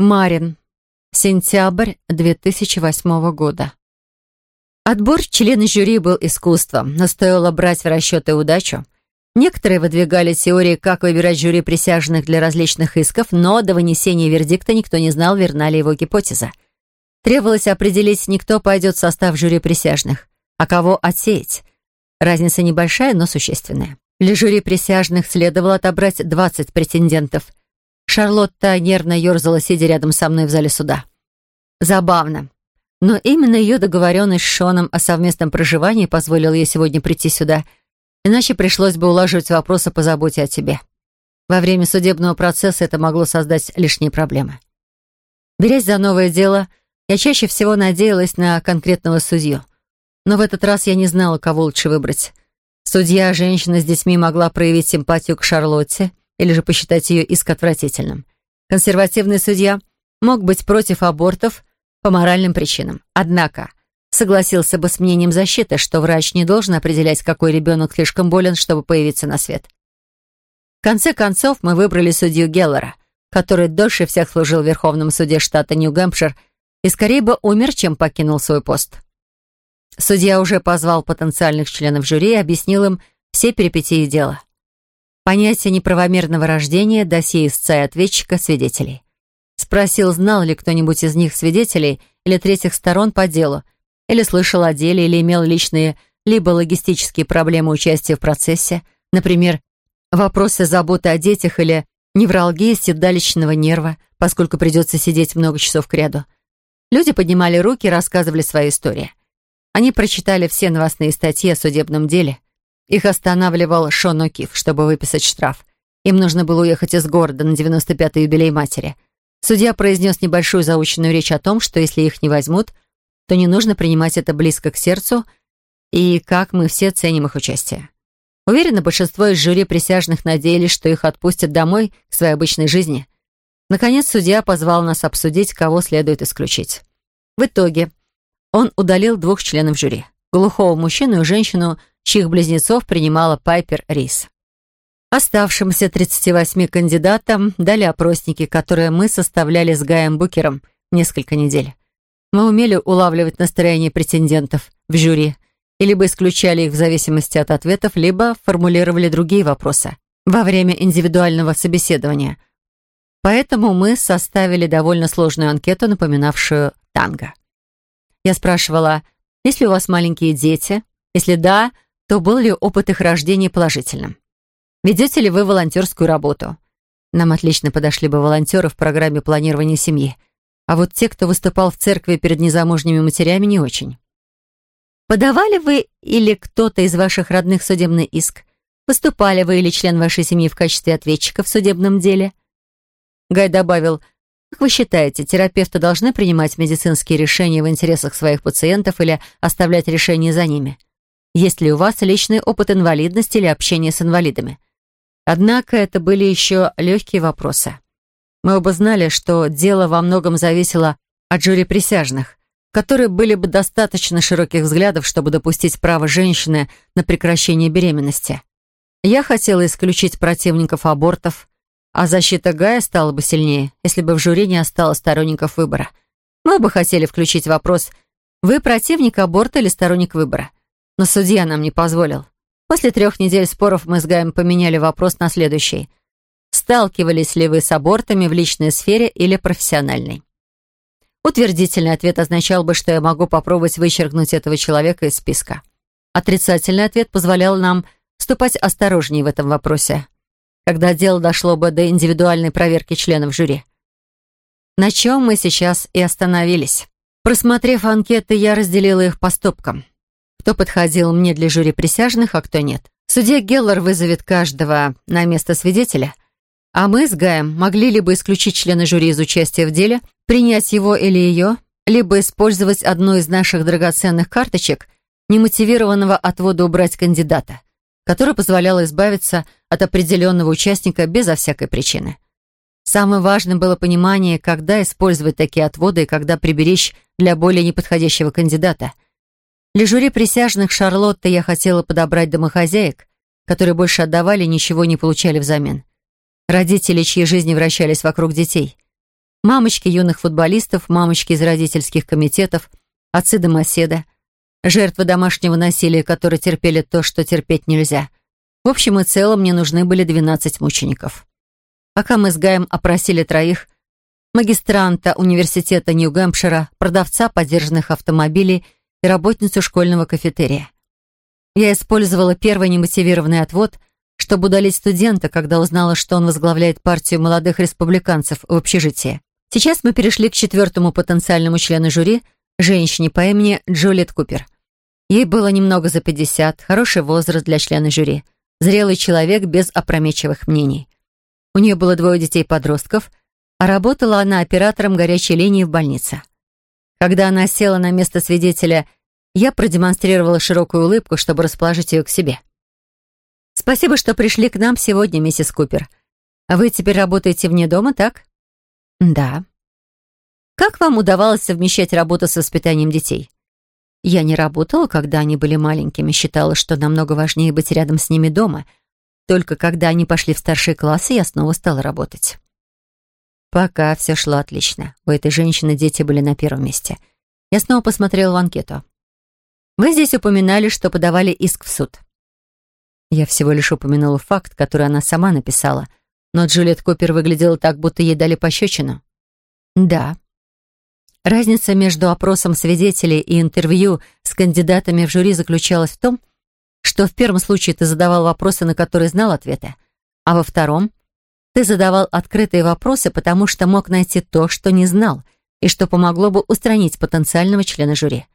Марин. Сентябрь 2008 года. Отбор члены жюри был искусством, но стоило брать в расчет и удачу. Некоторые выдвигали теории, как выбирать жюри присяжных для различных исков, но до вынесения вердикта никто не знал, верна ли его гипотеза. Требовалось определить, никто пойдет в состав жюри присяжных, а кого отсеять. Разница небольшая, но существенная. Для жюри присяжных следовало отобрать 20 претендентов – Шарлотта нервно ерзала, сидя рядом со мной в зале суда. Забавно. Но именно ее договоренность с Шоном о совместном проживании позволила ей сегодня прийти сюда, иначе пришлось бы улаживать вопросы по заботе о тебе. Во время судебного процесса это могло создать лишние проблемы. Берясь за новое дело, я чаще всего надеялась на конкретного судью. Но в этот раз я не знала, кого лучше выбрать. Судья, женщина с детьми, могла проявить симпатию к Шарлотте, или же посчитать ее иск отвратительным. Консервативный судья мог быть против абортов по моральным причинам. Однако согласился бы с мнением защиты, что врач не должен определять, какой ребенок слишком болен, чтобы появиться на свет. В конце концов, мы выбрали судью Геллера, который дольше всех служил в Верховном суде штата Нью-Гэмпшир и скорее бы умер, чем покинул свой пост. Судья уже позвал потенциальных членов жюри и объяснил им все перипетии дела. Понятие неправомерного рождения, досье истца и ответчика, свидетелей. Спросил, знал ли кто-нибудь из них свидетелей или третьих сторон по делу, или слышал о деле, или имел личные либо логистические проблемы участия в процессе, например, вопросы заботы о детях или невралгии седалищного нерва, поскольку придется сидеть много часов к ряду. Люди поднимали руки и рассказывали свои истории. Они прочитали все новостные статьи о судебном деле – их останавливал Шон О'Кив, чтобы выписать штраф. Им нужно было уехать из города на 95-й юбилей матери. Судья произнес небольшую заученную речь о том, что если их не возьмут, то не нужно принимать это близко к сердцу и как мы все ценим их участие. Уверена, большинство из жюри присяжных надеялись, что их отпустят домой к своей обычной жизни. Наконец, судья позвал нас обсудить, кого следует исключить. В итоге он удалил двух членов жюри. Глухого мужчину и женщину чьих близнецов принимала Пайпер Рис. Оставшимся 38 кандидатам дали опросники, которые мы составляли с Гаем Букером несколько недель. Мы умели улавливать настроение претендентов в жюри и либо исключали их в зависимости от ответов, либо формулировали другие вопросы во время индивидуального собеседования. Поэтому мы составили довольно сложную анкету, напоминавшую танго. Я спрашивала, есть ли у вас маленькие дети? Если да, то был ли опыт их рождения положительным? Ведете ли вы волонтерскую работу? Нам отлично подошли бы волонтеры в программе планирования семьи, а вот те, кто выступал в церкви перед незамужними матерями, не очень. Подавали вы или кто-то из ваших родных судебный иск? Выступали вы или член вашей семьи в качестве ответчика в судебном деле? Гай добавил, как вы считаете, терапевты должны принимать медицинские решения в интересах своих пациентов или оставлять решения за ними? есть ли у вас личный опыт инвалидности или общения с инвалидами. Однако это были еще легкие вопросы. Мы оба знали, что дело во многом зависело от жюри присяжных, которые были бы достаточно широких взглядов, чтобы допустить право женщины на прекращение беременности. Я хотела исключить противников абортов, а защита Гая стала бы сильнее, если бы в жюри не осталось сторонников выбора. Мы бы хотели включить вопрос «Вы противник аборта или сторонник выбора?» но судья нам не позволил. После трех недель споров мы с Гаем поменяли вопрос на следующий. Сталкивались ли вы с абортами в личной сфере или профессиональной? Утвердительный ответ означал бы, что я могу попробовать вычеркнуть этого человека из списка. Отрицательный ответ позволял нам ступать осторожнее в этом вопросе, когда дело дошло бы до индивидуальной проверки членов жюри. На чем мы сейчас и остановились. Просмотрев анкеты, я разделила их по стопкам кто подходил мне для жюри присяжных, а кто нет. Судья Геллар вызовет каждого на место свидетеля, а мы с Гаем могли либо исключить члена жюри из участия в деле, принять его или ее, либо использовать одну из наших драгоценных карточек немотивированного отвода убрать кандидата, которая позволяла избавиться от определенного участника безо всякой причины. Самым важным было понимание, когда использовать такие отводы и когда приберечь для более неподходящего кандидата. Для жюри присяжных Шарлотта я хотела подобрать домохозяек, которые больше отдавали, ничего не получали взамен. Родители, чьи жизни вращались вокруг детей. Мамочки юных футболистов, мамочки из родительских комитетов, отцы домоседа, жертвы домашнего насилия, которые терпели то, что терпеть нельзя. В общем и целом мне нужны были 12 мучеников. Пока мы с Гаем опросили троих, магистранта университета Нью-Гэмпшира, продавца подержанных автомобилей – и работницу школьного кафетерия. Я использовала первый немотивированный отвод, чтобы удалить студента, когда узнала, что он возглавляет партию молодых республиканцев в общежитии. Сейчас мы перешли к четвертому потенциальному члену жюри, женщине по имени Джулиет Купер. Ей было немного за 50, хороший возраст для члена жюри, зрелый человек без опрометчивых мнений. У нее было двое детей-подростков, а работала она оператором горячей линии в больнице. Когда она села на место свидетеля, я продемонстрировала широкую улыбку, чтобы расположить ее к себе. «Спасибо, что пришли к нам сегодня, миссис Купер. А вы теперь работаете вне дома, так?» «Да». «Как вам удавалось совмещать работу с воспитанием детей?» «Я не работала, когда они были маленькими, считала, что намного важнее быть рядом с ними дома. Только когда они пошли в старшие классы, я снова стала работать». Пока все шло отлично. У этой женщины дети были на первом месте. Я снова посмотрела в анкету. Вы здесь упоминали, что подавали иск в суд. Я всего лишь упомянула факт, который она сама написала. Но Джулиет Купер выглядела так, будто ей дали пощечину. Да. Разница между опросом свидетелей и интервью с кандидатами в жюри заключалась в том, что в первом случае ты задавал вопросы, на которые знал ответы, а во втором ты задавал открытые вопросы, потому что мог найти то, что не знал, и что помогло бы устранить потенциального члена жюри.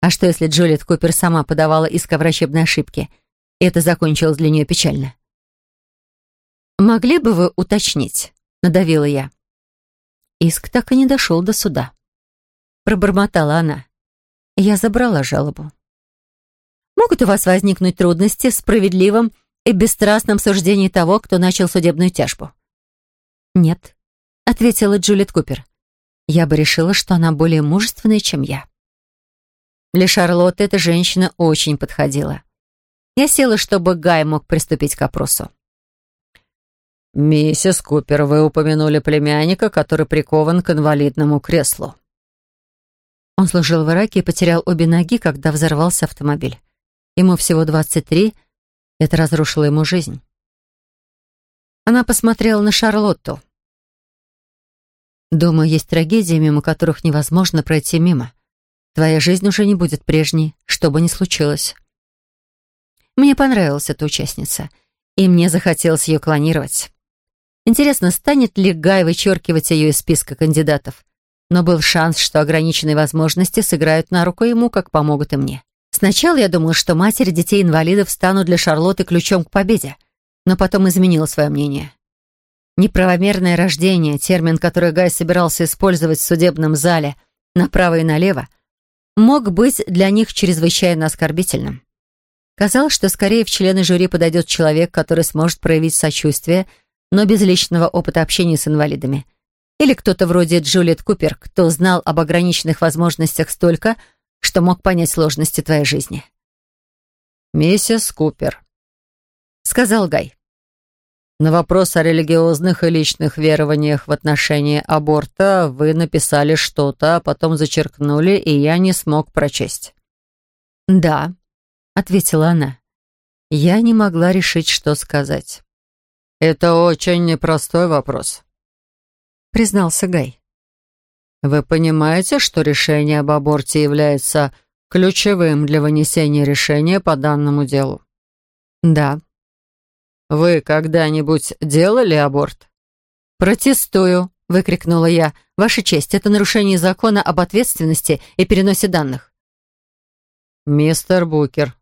А что, если Джулит Купер сама подавала иск о врачебной ошибке, и это закончилось для нее печально? «Могли бы вы уточнить?» — надавила я. Иск так и не дошел до суда. Пробормотала она. Я забрала жалобу. «Могут у вас возникнуть трудности с справедливым и бесстрастном суждении того, кто начал судебную тяжбу. «Нет», — ответила Джулит Купер. «Я бы решила, что она более мужественная, чем я». Для Шарлотты эта женщина очень подходила. Я села, чтобы Гай мог приступить к опросу. «Миссис Купер, вы упомянули племянника, который прикован к инвалидному креслу». Он служил в Ираке и потерял обе ноги, когда взорвался автомобиль. Ему всего 23, это разрушило ему жизнь. Она посмотрела на Шарлотту. «Думаю, есть трагедии, мимо которых невозможно пройти мимо. Твоя жизнь уже не будет прежней, что бы ни случилось». Мне понравилась эта участница, и мне захотелось ее клонировать. Интересно, станет ли Гай вычеркивать ее из списка кандидатов? Но был шанс, что ограниченные возможности сыграют на руку ему, как помогут и мне. Сначала я думала, что матери детей-инвалидов станут для Шарлотты ключом к победе, но потом изменила свое мнение. Неправомерное рождение, термин, который Гай собирался использовать в судебном зале направо и налево, мог быть для них чрезвычайно оскорбительным. Казалось, что скорее в члены жюри подойдет человек, который сможет проявить сочувствие, но без личного опыта общения с инвалидами. Или кто-то вроде Джулиет Купер, кто знал об ограниченных возможностях столько, что мог понять сложности твоей жизни». «Миссис Купер», — сказал Гай. «На вопрос о религиозных и личных верованиях в отношении аборта вы написали что-то, а потом зачеркнули, и я не смог прочесть». «Да», — ответила она. Я не могла решить, что сказать. «Это очень непростой вопрос», — признался Гай. Вы понимаете, что решение об аборте является ключевым для вынесения решения по данному делу? Да. Вы когда-нибудь делали аборт? Протестую, выкрикнула я. Ваша честь, это нарушение закона об ответственности и переносе данных. Мистер Букер,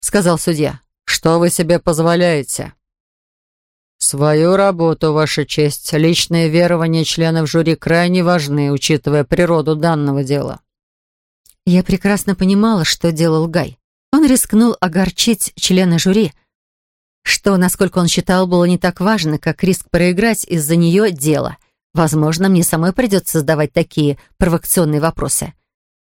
сказал судья, что вы себе позволяете? «Свою работу, Ваша честь, личные верования членов жюри крайне важны, учитывая природу данного дела». Я прекрасно понимала, что делал Гай. Он рискнул огорчить члена жюри, что, насколько он считал, было не так важно, как риск проиграть из-за нее дело. Возможно, мне самой придется задавать такие провокационные вопросы.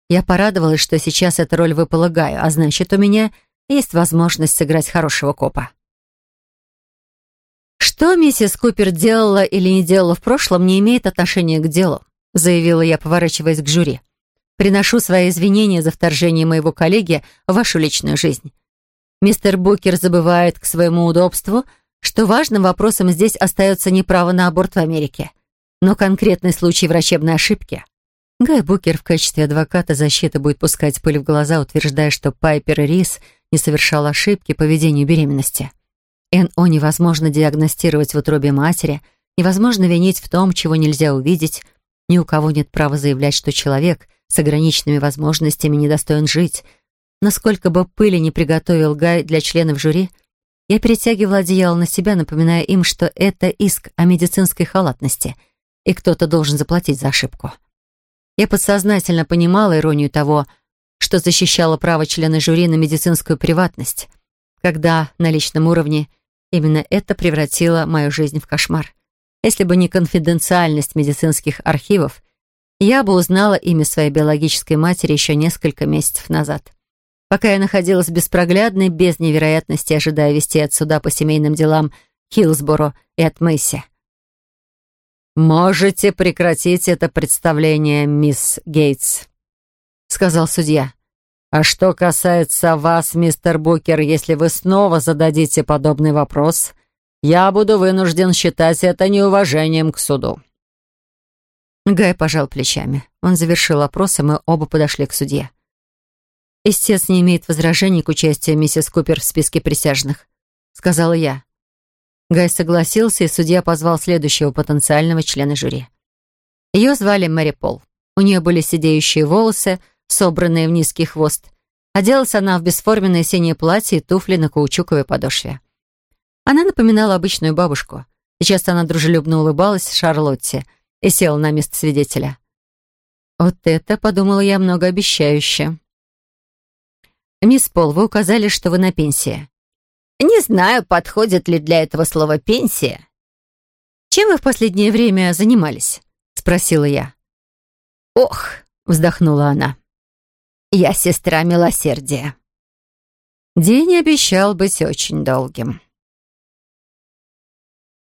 Я порадовалась, что сейчас эта роль выпала Гаю, а значит, у меня есть возможность сыграть хорошего копа. «Что миссис Купер делала или не делала в прошлом, не имеет отношения к делу», заявила я, поворачиваясь к жюри. «Приношу свои извинения за вторжение моего коллеги в вашу личную жизнь. Мистер Букер забывает к своему удобству, что важным вопросом здесь остается не право на аборт в Америке, но конкретный случай врачебной ошибки». Гай Букер в качестве адвоката защиты будет пускать пыль в глаза, утверждая, что Пайпер и Рис не совершал ошибки по ведению беременности. НО невозможно диагностировать в утробе матери, невозможно винить в том, чего нельзя увидеть, ни у кого нет права заявлять, что человек с ограниченными возможностями недостоин жить. Насколько бы пыли не приготовил Гай для членов жюри, я перетягивала одеяло на себя, напоминая им, что это иск о медицинской халатности, и кто-то должен заплатить за ошибку. Я подсознательно понимала иронию того, что защищала право члена жюри на медицинскую приватность, когда на личном уровне – Именно это превратило мою жизнь в кошмар. Если бы не конфиденциальность медицинских архивов, я бы узнала имя своей биологической матери еще несколько месяцев назад. Пока я находилась беспроглядной, без невероятности, ожидая вести от суда по семейным делам Хилсборо и от Мэйси. «Можете прекратить это представление, мисс Гейтс», — сказал судья. А что касается вас, мистер Букер, если вы снова зададите подобный вопрос, я буду вынужден считать это неуважением к суду. Гай пожал плечами. Он завершил опрос, и мы оба подошли к судье. «Истец не имеет возражений к участию миссис Купер в списке присяжных», — сказала я. Гай согласился, и судья позвал следующего потенциального члена жюри. Ее звали Мэри Пол. У нее были сидеющие волосы, собранные в низкий хвост. Оделась она в бесформенное синее платье и туфли на каучуковой подошве. Она напоминала обычную бабушку. Сейчас она дружелюбно улыбалась Шарлотте и села на место свидетеля. «Вот это, — подумала я, — многообещающе». «Мисс Пол, вы указали, что вы на пенсии». «Не знаю, подходит ли для этого слово «пенсия». «Чем вы в последнее время занимались?» — спросила я. «Ох!» — вздохнула она. Я сестра милосердия». День обещал быть очень долгим.